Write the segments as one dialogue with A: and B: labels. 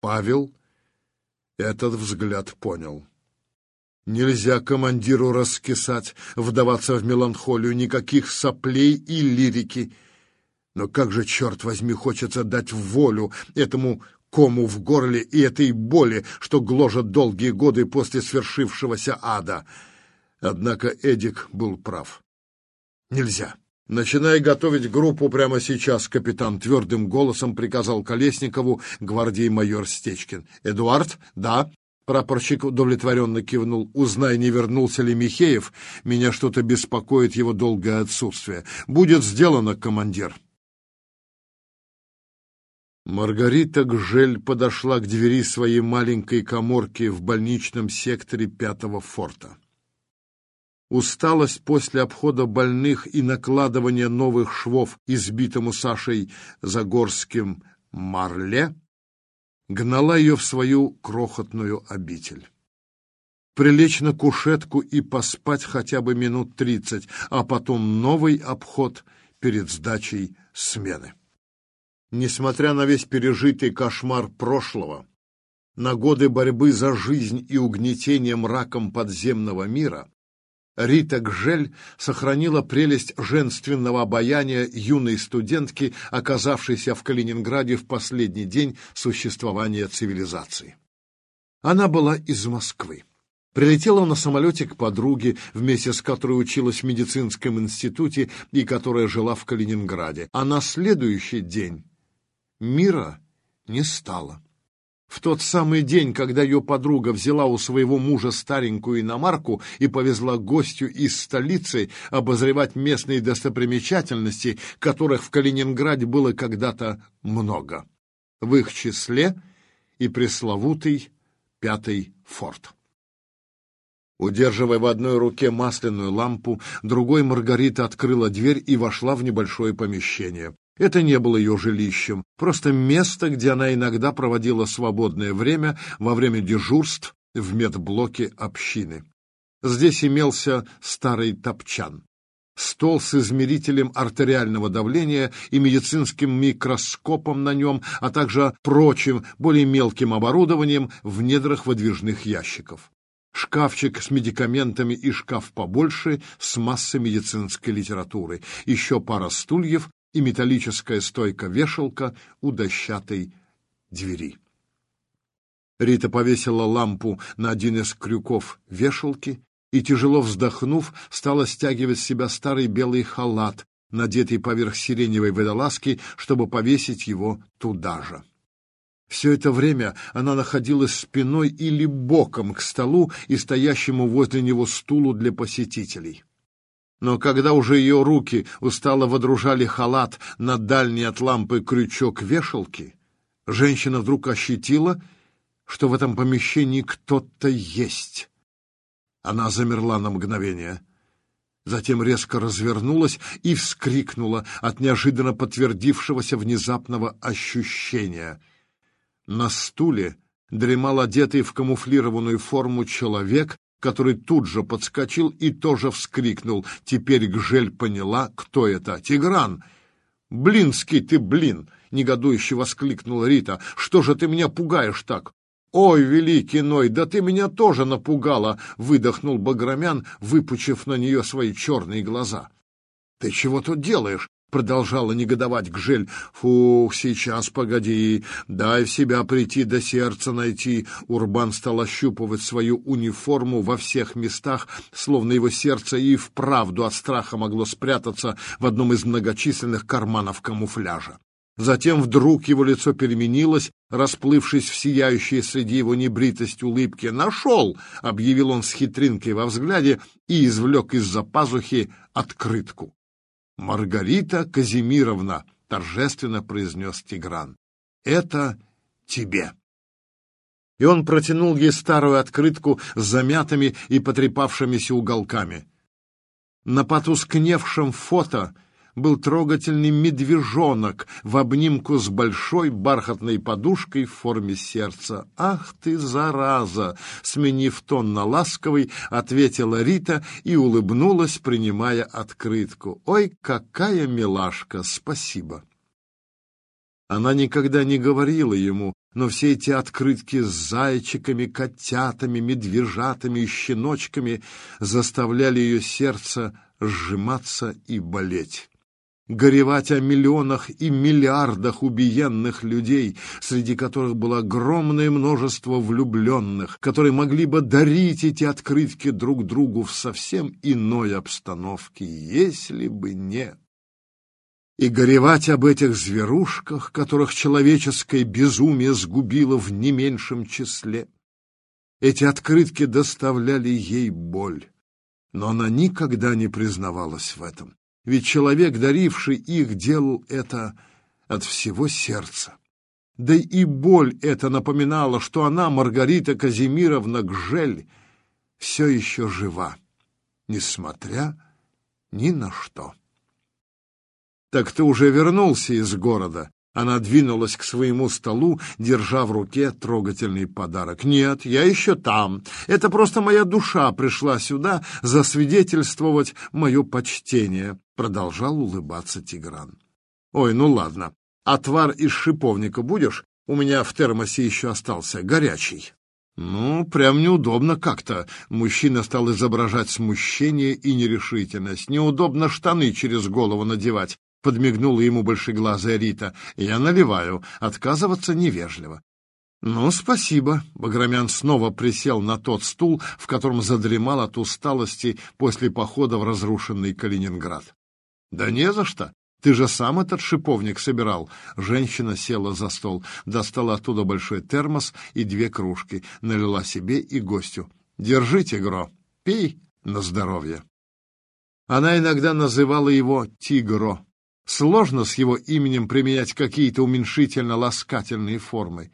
A: Павел этот взгляд понял. Нельзя командиру раскисать, вдаваться в меланхолию, никаких соплей и лирики. Но как же, черт возьми, хочется дать волю этому кому в горле и этой боли, что гложет долгие годы после свершившегося ада. Однако Эдик был прав. Нельзя. «Начинай готовить группу прямо сейчас», — капитан твердым голосом приказал Колесникову гвардии майор Стечкин. «Эдуард?» «Да». Прапорщик удовлетворенно кивнул. «Узнай, не вернулся ли Михеев. Меня что-то беспокоит его долгое отсутствие. Будет сделано, командир». Маргарита Гжель подошла к двери своей маленькой коморки в больничном секторе пятого форта. Усталость после обхода больных и накладывания новых швов избитому Сашей Загорским марле гнала ее в свою крохотную обитель. Прилечь на кушетку и поспать хотя бы минут тридцать, а потом новый обход перед сдачей смены. Несмотря на весь пережитый кошмар прошлого, на годы борьбы за жизнь и угнетение мраком подземного мира, Рита Гжель сохранила прелесть женственного обаяния юной студентки, оказавшейся в Калининграде в последний день существования цивилизации. Она была из Москвы. Прилетела на самолете к подруге, вместе с которой училась в медицинском институте и которая жила в Калининграде. А на следующий день мира не стало. В тот самый день, когда ее подруга взяла у своего мужа старенькую иномарку и повезла гостю из столицы обозревать местные достопримечательности, которых в Калининграде было когда-то много. В их числе и пресловутый пятый форт. Удерживая в одной руке масляную лампу, другой Маргарита открыла дверь и вошла в небольшое помещение. Это не было ее жилищем, просто место, где она иногда проводила свободное время во время дежурств в медблоке общины. Здесь имелся старый топчан. Стол с измерителем артериального давления и медицинским микроскопом на нем, а также прочим, более мелким оборудованием в недрах выдвижных ящиков. Шкафчик с медикаментами и шкаф побольше с массой медицинской литературы. Еще пара стульев и металлическая стойка-вешалка у дощатой двери. Рита повесила лампу на один из крюков вешалки и, тяжело вздохнув, стала стягивать с себя старый белый халат, надетый поверх сиреневой водолазки, чтобы повесить его туда же. Все это время она находилась спиной или боком к столу и стоящему возле него стулу для посетителей. Но когда уже ее руки устало водружали халат на дальний от лампы крючок вешалки, женщина вдруг ощутила, что в этом помещении кто-то есть. Она замерла на мгновение, затем резко развернулась и вскрикнула от неожиданно подтвердившегося внезапного ощущения. На стуле дремал одетый в камуфлированную форму человек который тут же подскочил и тоже вскрикнул. Теперь Гжель поняла, кто это. «Тигран!» «Блинский ты, блин!» — негодующе воскликнула Рита. «Что же ты меня пугаешь так?» «Ой, великий Ной, да ты меня тоже напугала!» — выдохнул Баграмян, выпучив на нее свои черные глаза. «Ты чего тут делаешь?» Продолжала негодовать Гжель. «Фух, сейчас, погоди, дай в себя прийти, до сердца найти». Урбан стал ощупывать свою униформу во всех местах, словно его сердце и вправду от страха могло спрятаться в одном из многочисленных карманов камуфляжа. Затем вдруг его лицо переменилось, расплывшись в сияющей среди его небритость улыбки. «Нашел!» — объявил он с хитринкой во взгляде и извлек из-за пазухи открытку. «Маргарита Казимировна», — торжественно произнес Тигран, — «это тебе». И он протянул ей старую открытку с замятыми и потрепавшимися уголками. На потускневшем фото — был трогательный медвежонок в обнимку с большой бархатной подушкой в форме сердца. «Ах ты, зараза!» — сменив тон на ласковый, ответила Рита и улыбнулась, принимая открытку. «Ой, какая милашка! Спасибо!» Она никогда не говорила ему, но все эти открытки с зайчиками, котятами, медвежатами и щеночками заставляли ее сердце сжиматься и болеть горевать о миллионах и миллиардах убиенных людей, среди которых было огромное множество влюбленных, которые могли бы дарить эти открытки друг другу в совсем иной обстановке, если бы не... И горевать об этих зверушках, которых человеческое безумие сгубило в не меньшем числе. Эти открытки доставляли ей боль, но она никогда не признавалась в этом ведь человек, даривший их, делал это от всего сердца. Да и боль эта напоминала, что она, Маргарита Казимировна Гжель, все еще жива, несмотря ни на что. «Так ты уже вернулся из города?» Она двинулась к своему столу, держа в руке трогательный подарок. «Нет, я еще там. Это просто моя душа пришла сюда засвидетельствовать мое почтение», — продолжал улыбаться Тигран. «Ой, ну ладно. Отвар из шиповника будешь? У меня в термосе еще остался горячий». «Ну, прям неудобно как-то». Мужчина стал изображать смущение и нерешительность. «Неудобно штаны через голову надевать. — подмигнула ему большеглазая Рита. «Я наливаю. Отказываться невежливо». «Ну, спасибо». Баграмян снова присел на тот стул, в котором задремал от усталости после похода в разрушенный Калининград. «Да не за что. Ты же сам этот шиповник собирал». Женщина села за стол, достала оттуда большой термос и две кружки, налила себе и гостю. «Держите, Гро, пей на здоровье». Она иногда называла его Тигро. Сложно с его именем применять какие-то уменьшительно-ласкательные формы.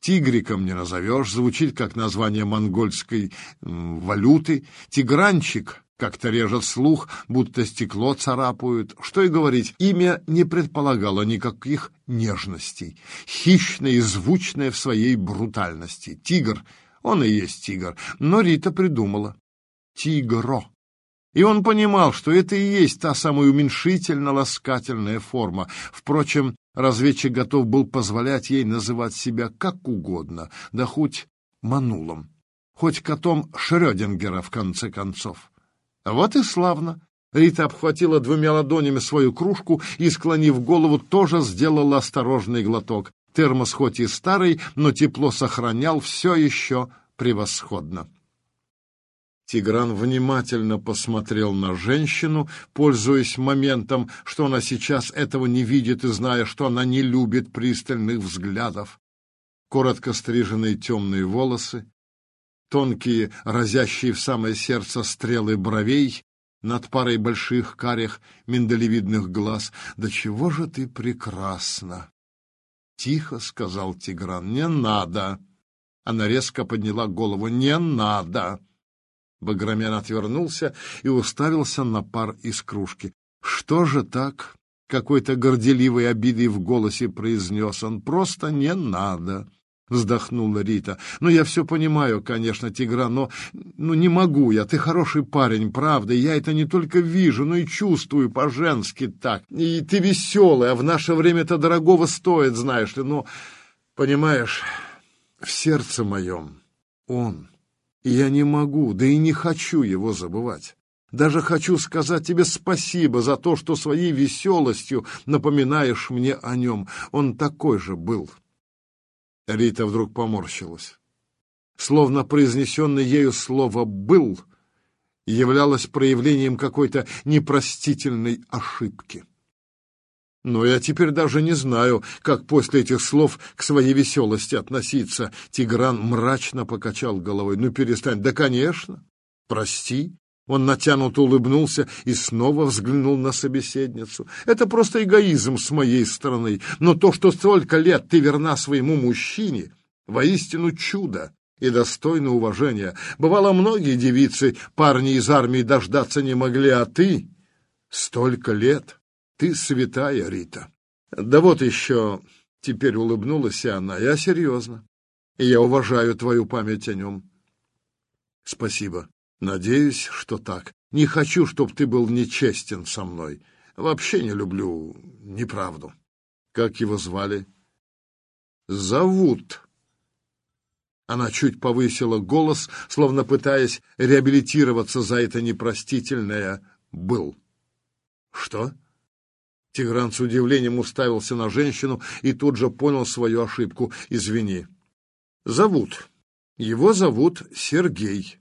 A: Тигриком не назовешь, звучит как название монгольской валюты. Тигранчик как-то режет слух, будто стекло царапают. Что и говорить, имя не предполагало никаких нежностей. Хищное и звучное в своей брутальности. Тигр, он и есть тигр, но Рита придумала. Тигро. И он понимал, что это и есть та самая уменьшительно-ласкательная форма. Впрочем, разведчик готов был позволять ей называть себя как угодно, да хоть манулом, хоть котом Шрёдингера, в конце концов. Вот и славно. Рита обхватила двумя ладонями свою кружку и, склонив голову, тоже сделала осторожный глоток. Термос хоть и старый, но тепло сохранял все еще превосходно. Тигран внимательно посмотрел на женщину, пользуясь моментом, что она сейчас этого не видит и зная, что она не любит пристальных взглядов. Коротко стриженные темные волосы, тонкие, разящие в самое сердце стрелы бровей над парой больших карих миндалевидных глаз. «Да чего же ты прекрасна!» «Тихо», — сказал Тигран, — «не надо». Она резко подняла голову. «Не надо!» Баграмян отвернулся и уставился на пар из кружки. «Что же так?» — какой-то горделивой обидой в голосе произнес он. «Просто не надо!» — вздохнула Рита. «Ну, я все понимаю, конечно, Тигра, но ну, не могу я. Ты хороший парень, правда. Я это не только вижу, но и чувствую по-женски так. И ты веселый, а в наше время это дорогого стоит, знаешь ли. Но, понимаешь, в сердце моем он...» Я не могу, да и не хочу его забывать. Даже хочу сказать тебе спасибо за то, что своей веселостью напоминаешь мне о нем. Он такой же был. Рита вдруг поморщилась. Словно произнесенное ею слово «был» являлось проявлением какой-то непростительной ошибки. Но я теперь даже не знаю, как после этих слов к своей веселости относиться. Тигран мрачно покачал головой. Ну, перестань. Да, конечно. Прости. Он натянуто улыбнулся и снова взглянул на собеседницу. Это просто эгоизм с моей стороны. Но то, что столько лет ты верна своему мужчине, воистину чудо и достойно уважения. Бывало, многие девицы парни из армии дождаться не могли, а ты столько лет. Ты святая, Рита. Да вот еще, теперь улыбнулась она, я серьезно. И я уважаю твою память о нем. Спасибо. Надеюсь, что так. Не хочу, чтобы ты был нечестен со мной. Вообще не люблю неправду. Как его звали? Зовут. Она чуть повысила голос, словно пытаясь реабилитироваться за это непростительное «был». «Что?» Тигран с удивлением уставился на женщину и тут же понял свою ошибку. «Извини». «Зовут. Его зовут Сергей».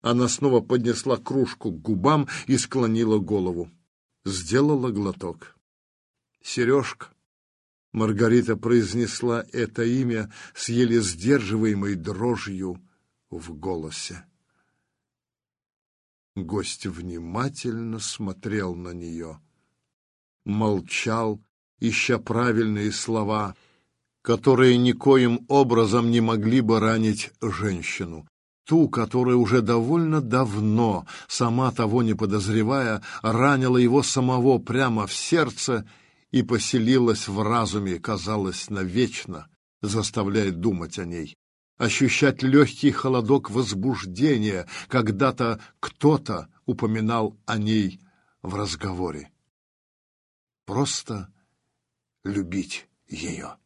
A: Она снова поднесла кружку к губам и склонила голову. Сделала глоток. «Сережка». Маргарита произнесла это имя с еле сдерживаемой дрожью в голосе. Гость внимательно смотрел на нее, молчал, ища правильные слова, которые никоим образом не могли бы ранить женщину, ту, которая уже довольно давно, сама того не подозревая, ранила его самого прямо в сердце и поселилась в разуме, казалось, навечно, заставляя думать о ней, ощущать легкий холодок возбуждения, когда-то кто-то упоминал о ней в разговоре. Просто любить ее.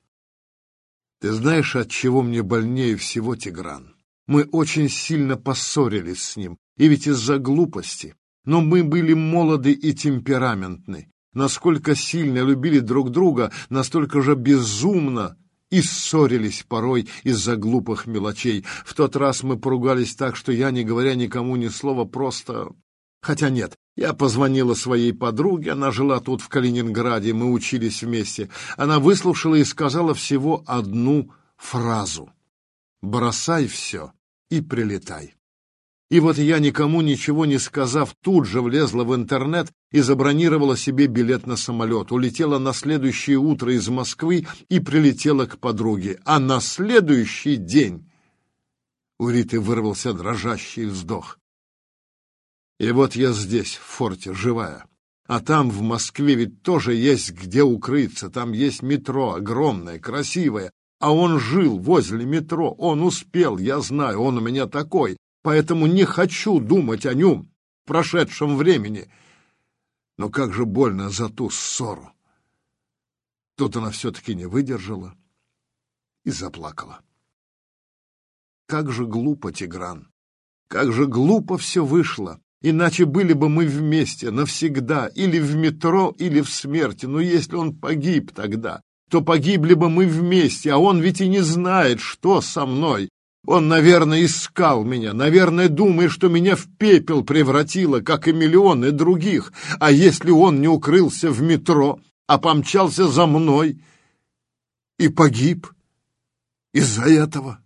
A: Ты знаешь, от чего мне больнее всего, Тигран? Мы очень сильно поссорились с ним, и ведь из-за глупости. Но мы были молоды и темпераментны. Насколько сильно любили друг друга, настолько же безумно и ссорились порой из-за глупых мелочей. В тот раз мы поругались так, что я, не говоря никому ни слова, просто... Хотя нет, я позвонила своей подруге, она жила тут в Калининграде, мы учились вместе. Она выслушала и сказала всего одну фразу. «Бросай все и прилетай». И вот я, никому ничего не сказав, тут же влезла в интернет и забронировала себе билет на самолет. Улетела на следующее утро из Москвы и прилетела к подруге. А на следующий день у Риты вырвался дрожащий вздох. И вот я здесь, в форте, живая. А там, в Москве, ведь тоже есть где укрыться. Там есть метро, огромное, красивое. А он жил возле метро, он успел, я знаю, он у меня такой поэтому не хочу думать о нем в прошедшем времени. Но как же больно за ту ссору. Тут она все-таки не выдержала и заплакала. Как же глупо, Тигран! Как же глупо все вышло! Иначе были бы мы вместе навсегда, или в метро, или в смерти. Но если он погиб тогда, то погибли бы мы вместе, а он ведь и не знает, что со мной. Он, наверное, искал меня, наверное, думает, что меня в пепел превратило, как и миллионы других. А если он не укрылся в метро, а помчался за мной и погиб из-за этого?